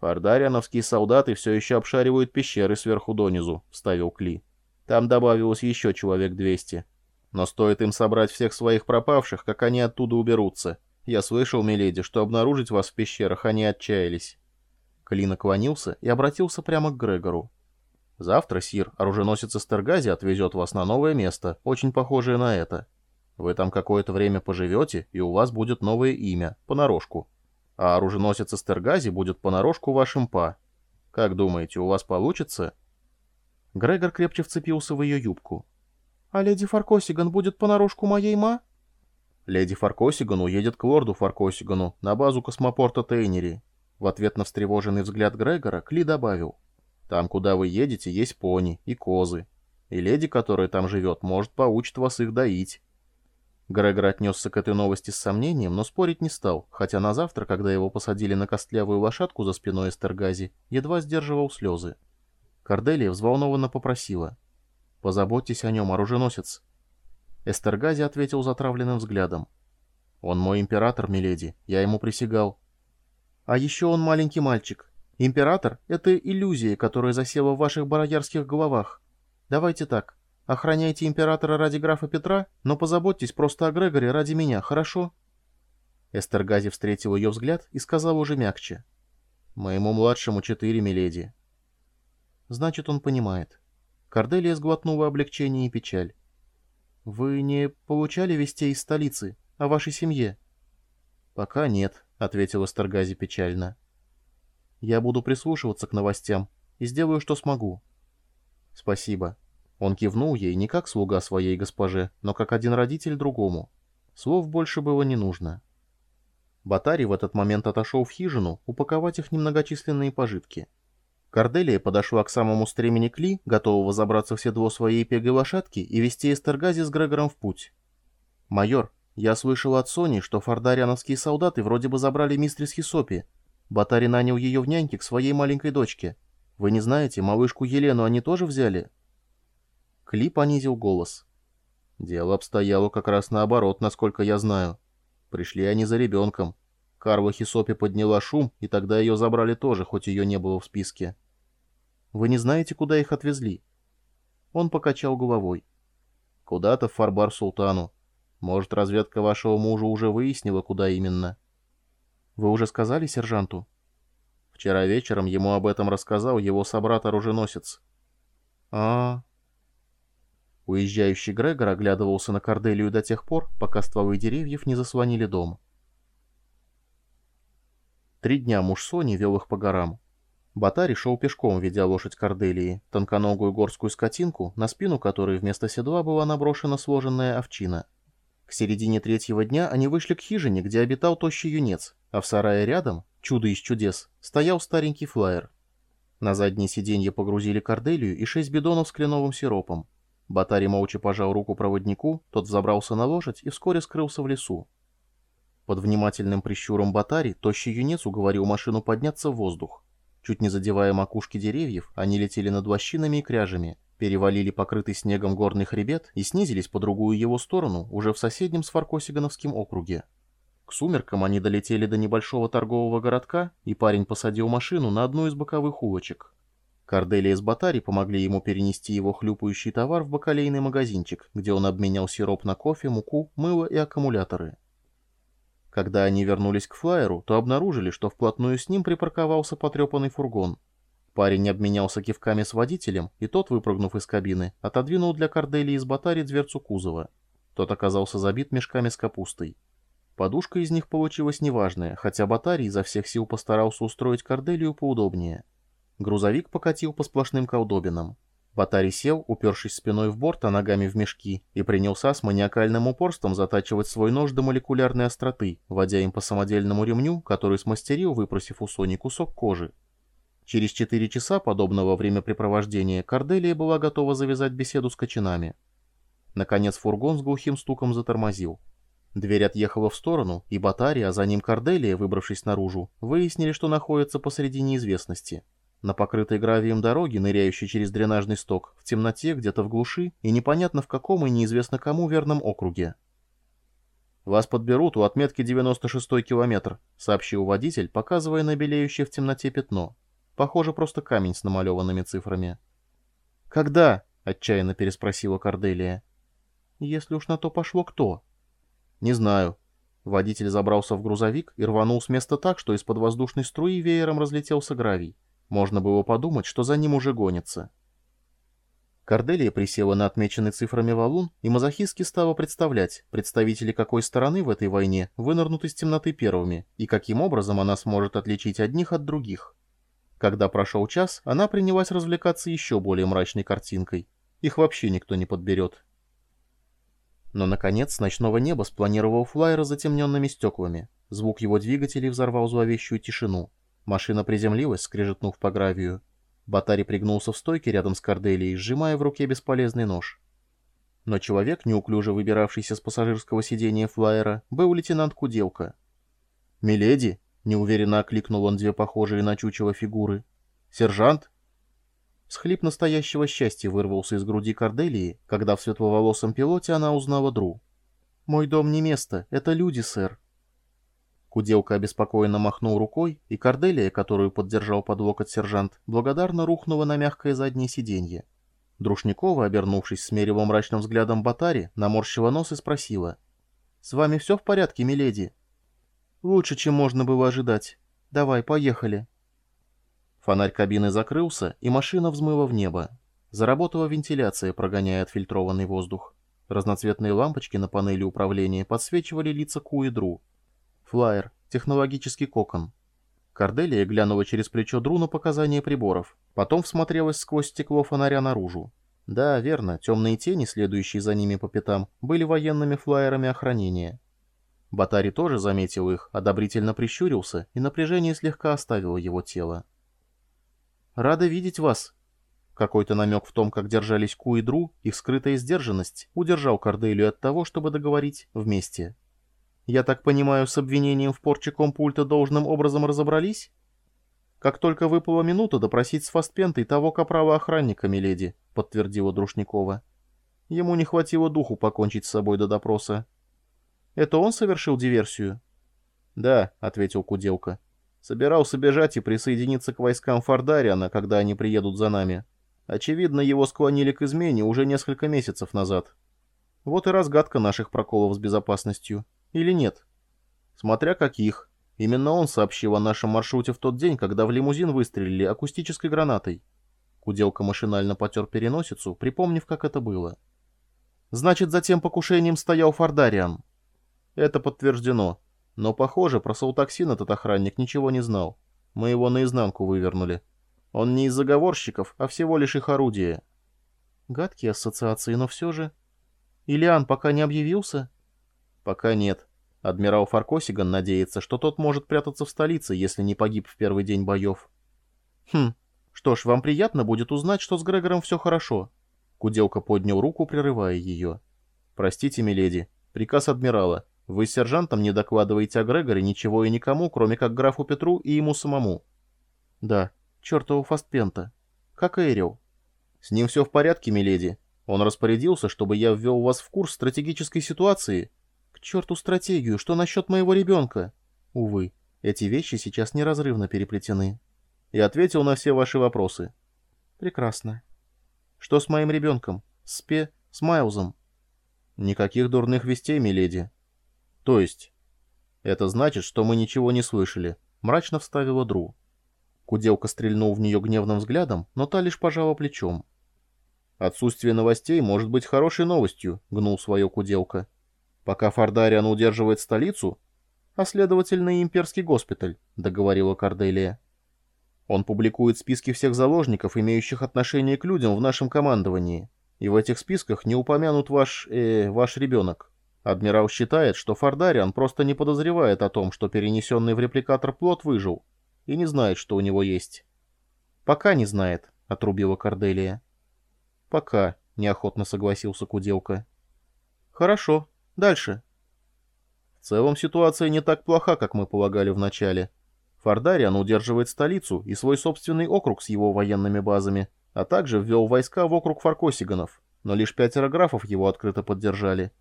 «Фардариановские солдаты все еще обшаривают пещеры сверху донизу», — вставил Кли. «Там добавилось еще человек двести. Но стоит им собрать всех своих пропавших, как они оттуда уберутся. Я слышал, миледи, что обнаружить вас в пещерах они отчаялись». Кли наклонился и обратился прямо к Грегору. «Завтра, Сир, оруженосец Эстергази отвезет вас на новое место, очень похожее на это. Вы там какое-то время поживете, и у вас будет новое имя, понарошку а оруженосец Эстергази будет понарошку вашим па. Как думаете, у вас получится?» Грегор крепче вцепился в ее юбку. «А леди Фаркосиган будет понарошку моей ма?» «Леди Фаркосиган уедет к лорду Фаркосигану на базу космопорта Тейнери». В ответ на встревоженный взгляд Грегора Кли добавил. «Там, куда вы едете, есть пони и козы. И леди, которая там живет, может, поучит вас их доить. Грегор отнесся к этой новости с сомнением, но спорить не стал, хотя на завтра, когда его посадили на костлявую лошадку за спиной Эстергази, едва сдерживал слезы. Корделия взволнованно попросила. «Позаботьтесь о нем, оруженосец». Эстергази ответил затравленным взглядом. «Он мой император, миледи, я ему присягал». «А еще он маленький мальчик. Император — это иллюзия, которая засела в ваших бароярских головах. Давайте так, Охраняйте императора ради графа Петра, но позаботьтесь просто о Грегоре ради меня, хорошо?» Эстергази встретил ее взгляд и сказал уже мягче. «Моему младшему четыре, миледи». Значит, он понимает. Корделия сглотнула облегчение и печаль. «Вы не получали вестей из столицы о вашей семье?» «Пока нет», — ответил Эстергази печально. «Я буду прислушиваться к новостям и сделаю, что смогу». «Спасибо». Он кивнул ей не как слуга своей госпоже, но как один родитель другому. Слов больше было не нужно. Батари в этот момент отошел в хижину упаковать их немногочисленные пожитки. Корделия подошла к самому стремени Кли, готового забраться в седло своей пегой лошадки и вести Эстергази с Грегором в путь. «Майор, я слышал от Сони, что фардариановские солдаты вроде бы забрали мистрис Хисопи. Батари нанял ее в няньке к своей маленькой дочке. Вы не знаете, малышку Елену они тоже взяли?» Кли понизил голос. Дело обстояло как раз наоборот, насколько я знаю. Пришли они за ребенком. Карла Хисопи подняла шум, и тогда ее забрали тоже, хоть ее не было в списке. Вы не знаете, куда их отвезли? Он покачал головой. Куда-то в Фарбар Султану. Может, разведка вашего мужа уже выяснила, куда именно. Вы уже сказали сержанту? Вчера вечером ему об этом рассказал его собрат-оруженосец. А, -а, Уезжающий Грегор оглядывался на Корделию до тех пор, пока стволы деревьев не заслонили дом. Три дня муж Сони вел их по горам. Батари шел пешком, ведя лошадь Корделии, тонконогую горскую скотинку, на спину которой вместо седла была наброшена сложенная овчина. К середине третьего дня они вышли к хижине, где обитал тощий юнец, а в сарае рядом, чудо из чудес, стоял старенький флайер. На заднее сиденье погрузили Корделию и шесть бидонов с кленовым сиропом. Батари молча пожал руку проводнику, тот взобрался на лошадь и вскоре скрылся в лесу. Под внимательным прищуром Батари тощий юнец уговорил машину подняться в воздух. Чуть не задевая макушки деревьев, они летели над лощинами и кряжами, перевалили покрытый снегом горный хребет и снизились по другую его сторону, уже в соседнем Сваркосигановском округе. К сумеркам они долетели до небольшого торгового городка, и парень посадил машину на одну из боковых улочек. Корделия с Батари помогли ему перенести его хлюпающий товар в бакалейный магазинчик, где он обменял сироп на кофе, муку, мыло и аккумуляторы. Когда они вернулись к флайеру, то обнаружили, что вплотную с ним припарковался потрепанный фургон. Парень обменялся кивками с водителем, и тот, выпрыгнув из кабины, отодвинул для Корделии с Батари дверцу кузова. Тот оказался забит мешками с капустой. Подушка из них получилась неважная, хотя Батари изо всех сил постарался устроить Корделию поудобнее. Грузовик покатил по сплошным колдобинам. Батари сел, упершись спиной в борт, а ногами в мешки, и принялся с маниакальным упорством затачивать свой нож до молекулярной остроты, водя им по самодельному ремню, который смастерил, выпросив у Сони кусок кожи. Через четыре часа подобного времяпрепровождения Корделия была готова завязать беседу с кочанами. Наконец фургон с глухим стуком затормозил. Дверь отъехала в сторону, и Батари, а за ним Корделия, выбравшись наружу, выяснили, что находятся посреди неизвестности. На покрытой гравием дороге, ныряющей через дренажный сток, в темноте, где-то в глуши, и непонятно в каком и неизвестно кому верном округе. «Вас подберут у отметки 96-й километр», — сообщил водитель, показывая на белеющее в темноте пятно. Похоже, просто камень с намалеванными цифрами. «Когда?» — отчаянно переспросила Корделия. «Если уж на то пошло, кто?» «Не знаю». Водитель забрался в грузовик и рванул с места так, что из-под воздушной струи веером разлетелся гравий. Можно было подумать, что за ним уже гонится. Корделия присела на отмеченный цифрами валун и мазохистски стала представлять, представители какой стороны в этой войне вынырнут из темноты первыми, и каким образом она сможет отличить одних от других. Когда прошел час, она принялась развлекаться еще более мрачной картинкой. Их вообще никто не подберет. Но, наконец, ночного неба спланировал флайер с затемненными стеклами. Звук его двигателей взорвал зловещую тишину. Машина приземлилась, скрежетнув по гравию. Батари пригнулся в стойке рядом с Корделией, сжимая в руке бесполезный нож. Но человек, неуклюже выбиравшийся с пассажирского сидения флайера, был лейтенант Куделка. «Миледи!» — неуверенно окликнул он две похожие на чучело фигуры. «Сержант?» Схлип настоящего счастья вырвался из груди Корделии, когда в светловолосом пилоте она узнала Дру. «Мой дом не место, это люди, сэр». Куделка обеспокоенно махнул рукой, и Корделия, которую поддержал под локоть сержант, благодарно рухнула на мягкое заднее сиденье. Друшникова, обернувшись с меревым мрачным взглядом Батари, наморщила нос и спросила. «С вами все в порядке, миледи?» «Лучше, чем можно было ожидать. Давай, поехали». Фонарь кабины закрылся, и машина взмыла в небо. Заработала вентиляция, прогоняя отфильтрованный воздух. Разноцветные лампочки на панели управления подсвечивали лица Ку и Дру, Флайер. Технологический кокон. Корделия глянула через плечо Дру на показания приборов. Потом всмотрелась сквозь стекло фонаря наружу. Да, верно, темные тени, следующие за ними по пятам, были военными флайерами охранения. Батари тоже заметил их, одобрительно прищурился, и напряжение слегка оставило его тело. «Рада видеть вас!» Какой-то намек в том, как держались Ку и Дру, их скрытая сдержанность, удержал Корделию от того, чтобы договорить «вместе». Я так понимаю, с обвинением в порче компульта должным образом разобрались? Как только выпала минута допросить с фастпентой того капрала-охранника, миледи, подтвердила Друшникова. Ему не хватило духу покончить с собой до допроса. Это он совершил диверсию? Да, ответил Куделка. Собирался бежать и присоединиться к войскам Фардариана, когда они приедут за нами. Очевидно, его склонили к измене уже несколько месяцев назад. Вот и разгадка наших проколов с безопасностью. Или нет? Смотря каких. Именно он сообщил о нашем маршруте в тот день, когда в лимузин выстрелили акустической гранатой. Куделка машинально потер переносицу, припомнив, как это было. Значит, за тем покушением стоял Фордариан. Это подтверждено. Но, похоже, про соутоксин этот охранник ничего не знал. Мы его наизнанку вывернули. Он не из заговорщиков, а всего лишь их орудие. Гадкие ассоциации, но все же... Илиан пока не объявился? Пока нет. Адмирал Фаркосиган надеется, что тот может прятаться в столице, если не погиб в первый день боев. Хм, что ж, вам приятно будет узнать, что с Грегором все хорошо. Куделка поднял руку, прерывая ее. Простите, миледи, приказ адмирала. Вы с сержантом не докладываете о Грегоре ничего и никому, кроме как графу Петру и ему самому. Да, чертова фастпента. Как Эрил. С ним все в порядке, миледи. Он распорядился, чтобы я ввел вас в курс стратегической ситуации черту стратегию, что насчет моего ребенка? Увы, эти вещи сейчас неразрывно переплетены. И ответил на все ваши вопросы. Прекрасно. Что с моим ребенком? С Пе... с Майлзом? Никаких дурных вестей, миледи. То есть... Это значит, что мы ничего не слышали. Мрачно вставила Дру. Куделка стрельнул в нее гневным взглядом, но та лишь пожала плечом. «Отсутствие новостей может быть хорошей новостью», — гнул свое Куделка пока Фардариан удерживает столицу, а следовательно и имперский госпиталь», — договорила Корделия. «Он публикует списки всех заложников, имеющих отношение к людям в нашем командовании, и в этих списках не упомянут ваш... э... ваш ребенок. Адмирал считает, что Фардариан просто не подозревает о том, что перенесенный в репликатор плод выжил, и не знает, что у него есть». «Пока не знает», — отрубила Корделия. «Пока», — неохотно согласился Куделка. «Хорошо», Дальше. В целом ситуация не так плоха, как мы полагали вначале. Фардариан удерживает столицу и свой собственный округ с его военными базами, а также ввел войска в округ Фаркосиганов, но лишь пятеро графов его открыто поддержали —